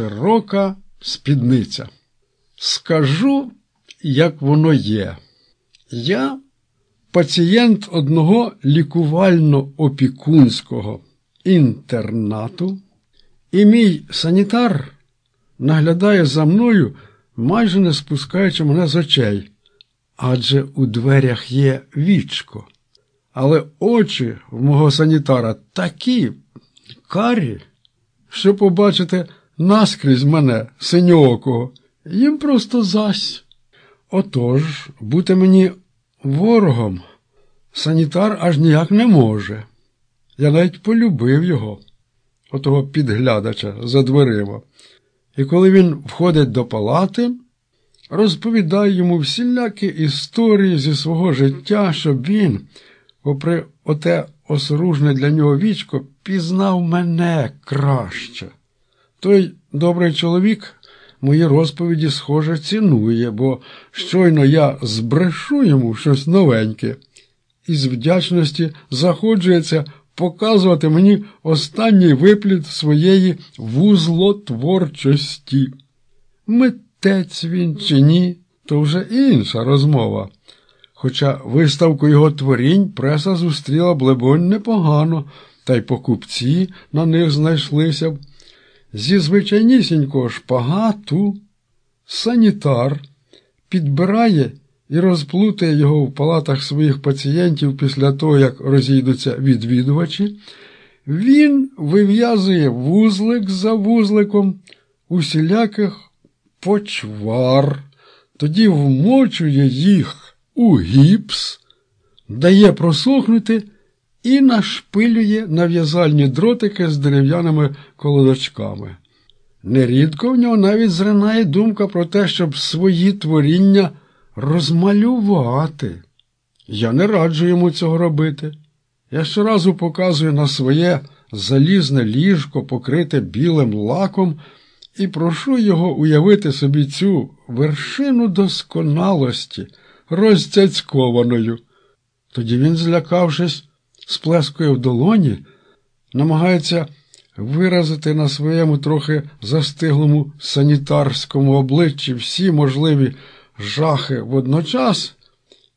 широка спідниця. Скажу, як воно є. Я пацієнт одного лікувально-опікунського інтернату, і мій санітар наглядає за мною, майже не спускаючи мене з очей, адже у дверях є вічко. Але очі в мого санітара такі карі, що побачите наскрізь мене, синьоокого, їм просто зась. Отож, бути мені ворогом, санітар аж ніяк не може. Я навіть полюбив його, отого підглядача за дверима. І коли він входить до палати, розповідає йому всілякі історії зі свого життя, щоб він, попри оте осоружне для нього вічко, пізнав мене краще. Той добрий чоловік мої розповіді, схоже, цінує, бо щойно я збрешу йому щось новеньке, і з вдячності заходжується показувати мені останній виплід своєї вузлотворчості. Митець він чи ні, то вже інша розмова. Хоча виставку його творінь преса зустріла блебонь непогано, та й покупці на них знайшлися. Зі звичайнісінького шпагату санітар підбирає і розплутає його в палатах своїх пацієнтів після того, як розійдуться відвідувачі, він вив'язує вузлик за вузликом усіляких почвар, тоді вмочує їх у гіпс, дає просохнути і нашпилює нав'язальні дротики з дерев'яними колодочками. Нерідко в нього навіть зринає думка про те, щоб свої творіння розмалювати. Я не раджу йому цього робити. Я щоразу показую на своє залізне ліжко, покрите білим лаком, і прошу його уявити собі цю вершину досконалості, розцяцькованою. Тоді він, злякавшись, сплескує в долоні, намагається виразити на своєму трохи застиглому санітарському обличчі всі можливі жахи водночас,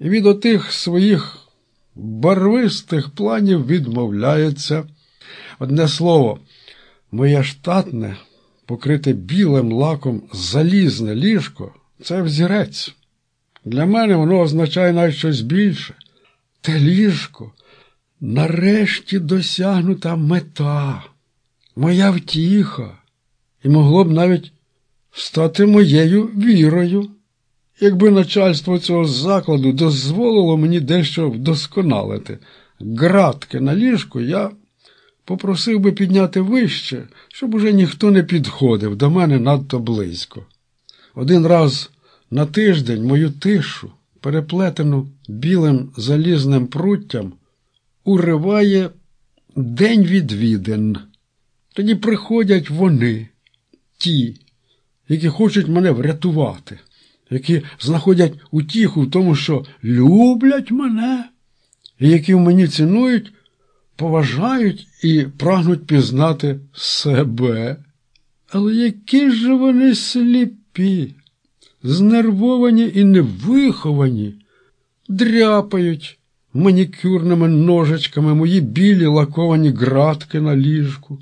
і від отих своїх барвистих планів відмовляється. Одне слово, моє штатне, покрите білим лаком залізне ліжко це взірець. Для мене воно означає навіть щось більше. Те ліжко нарешті досягнута мета, моя втіха, і могло б навіть стати моєю вірою, якби начальство цього закладу дозволило мені дещо вдосконалити. Градки на ліжку я попросив би підняти вище, щоб уже ніхто не підходив до мене надто близько. Один раз на тиждень мою тишу, переплетену білим залізним пруттям, уриває день відвідин. Тоді приходять вони, ті, які хочуть мене врятувати, які знаходять утіху в тому, що люблять мене, і які в мені цінують, поважають і прагнуть пізнати себе. Але які ж вони сліпі, знервовані і невиховані, дряпають манікюрними ножичками мої білі лаковані градки на ліжку,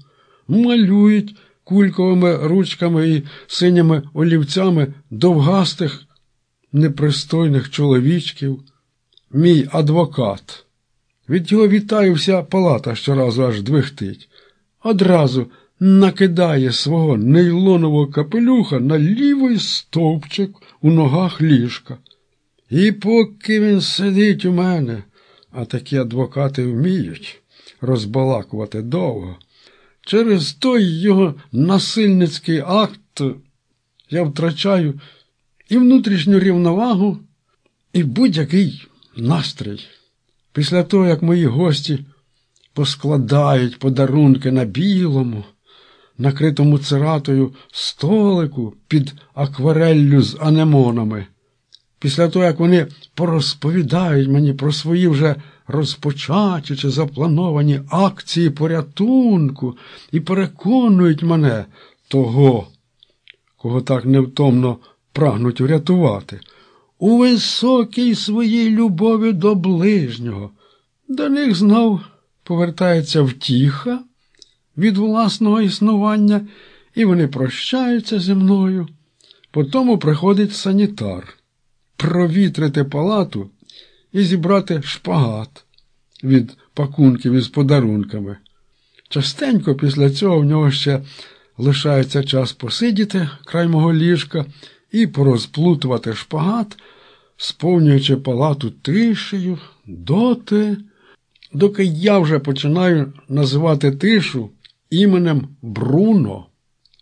малюють кульковими ручками і синіми олівцями довгастих, непристойних чоловічків, мій адвокат. Від його вітаю вся палата щоразу аж двихтить. Одразу накидає свого нейлонового капелюха на лівий стовпчик у ногах ліжка. І поки він сидить у мене, а такі адвокати вміють розбалакувати довго. Через той його насильницький акт я втрачаю і внутрішню рівновагу, і будь-який настрій. Після того, як мої гості поскладають подарунки на білому, накритому циратою столику під аквареллю з анемонами, після того, як вони порозповідають мені про свої вже розпочаті чи заплановані акції порятунку і переконують мене того кого так невтомно прагнуть врятувати, у високій своїй любові до ближнього. До них знов повертається втіха від власного існування, і вони прощаються зі мною. Потому приходить санітар провітрити палату і зібрати шпагат від пакунків із подарунками. Частенько після цього в нього ще лишається час посидіти край мого ліжка і порозплутувати шпагат, сповнюючи палату тишею, доти, доки я вже починаю називати тишу іменем Бруно,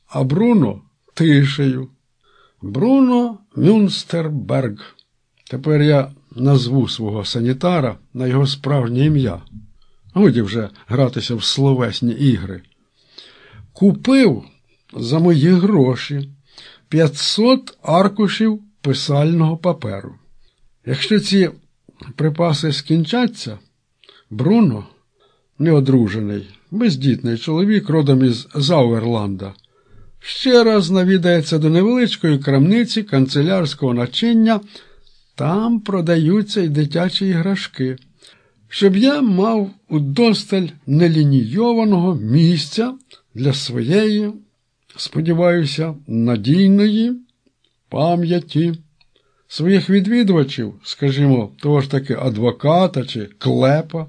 а Бруно тишею. Бруно Мюнстерберг. Тепер я назву свого санітара на його справжнє ім'я. Годі вже гратися в словесні ігри. Купив за мої гроші 500 аркушів писального паперу. Якщо ці припаси скінчаться, Бруно, неодружений, бездітний чоловік родом із Зауерланда, ще раз навідається до невеличкої крамниці канцелярського начиння, там продаються й дитячі іграшки, щоб я мав удосталь нелінійованого місця для своєї, сподіваюся, надійної пам'яті. Своїх відвідувачів, скажімо, того ж таки адвоката чи клепа,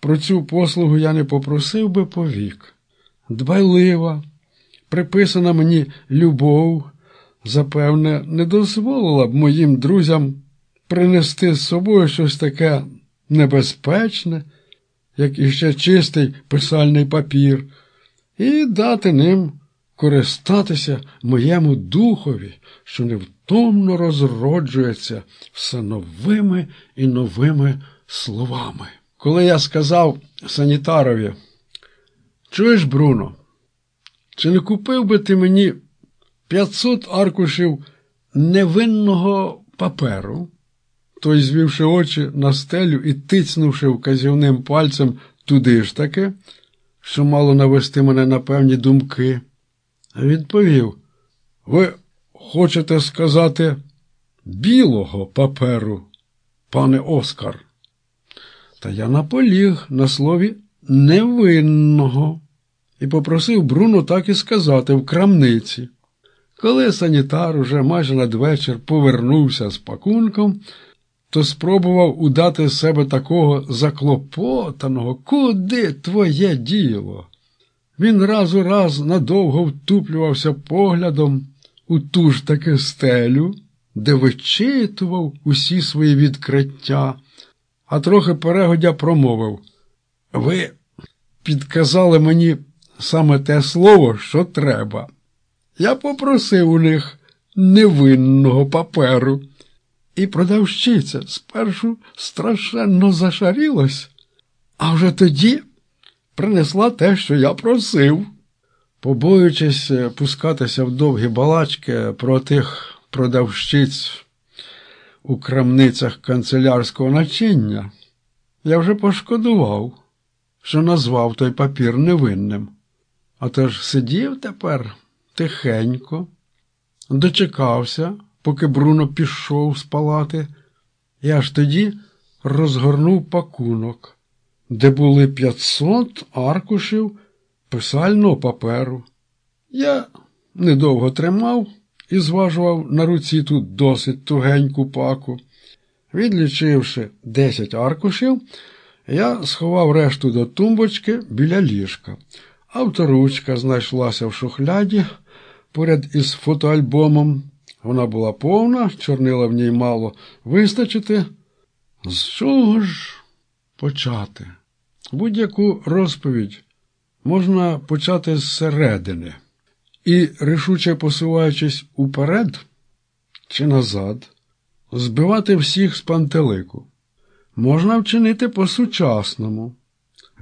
про цю послугу я не попросив би повік. Дбайлива, приписана мені любов, запевне, не дозволила б моїм друзям принести з собою щось таке небезпечне, як іще чистий писальний папір, і дати ним користатися моєму духові, що невтомно розроджується все новими і новими словами. Коли я сказав санітарові, чуєш, Бруно, чи не купив би ти мені 500 аркушів невинного паперу? Той, звівши очі на стелю і тицнувши вказівним пальцем туди ж таки, що мало навести мене на певні думки, відповів: Ви хочете сказати білого паперу, пане Оскар? Та я наполіг на слові невинного і попросив Бруно так і сказати в крамниці. Коли санітар уже майже надвечір повернувся з пакунком, то спробував удати з себе такого заклопотаного, куди твоє діло? Він раз у раз надовго втуплювався поглядом у ту ж таки стелю, де вичитував усі свої відкриття, а трохи перегодя промовив Ви підказали мені саме те слово, що треба. Я попросив у них невинного паперу. І продавщиця спершу страшенно зашарілась, а вже тоді принесла те, що я просив. Побоюючись пускатися в довгі балачки про тих продавщиць у крамницях канцелярського начиння, я вже пошкодував, що назвав той папір невинним. А тож сидів тепер тихенько, дочекався поки Бруно пішов з палати, і аж тоді розгорнув пакунок, де були 500 аркушів писального паперу. Я недовго тримав і зважував на руці тут досить тугеньку паку. Відлічивши 10 аркушів, я сховав решту до тумбочки біля ліжка. Авторучка знайшлася в шухляді поряд із фотоальбомом. Вона була повна, чорнила в ній мало вистачити. З чого ж почати? Будь-яку розповідь можна почати зсередини і, рішуче посуваючись уперед чи назад, збивати всіх з пантелику. Можна вчинити по-сучасному,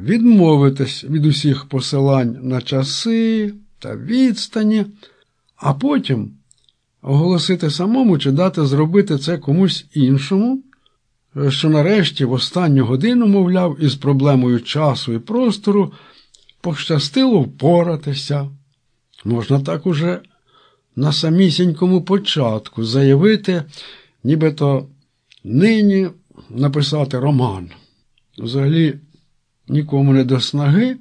відмовитись від усіх посилань на часи та відстані, а потім оголосити самому чи дати зробити це комусь іншому, що нарешті в останню годину, мовляв, із проблемою часу і простору пощастило впоратися. Можна так уже на самісінькому початку заявити, нібито нині написати роман. Взагалі нікому не до снаги.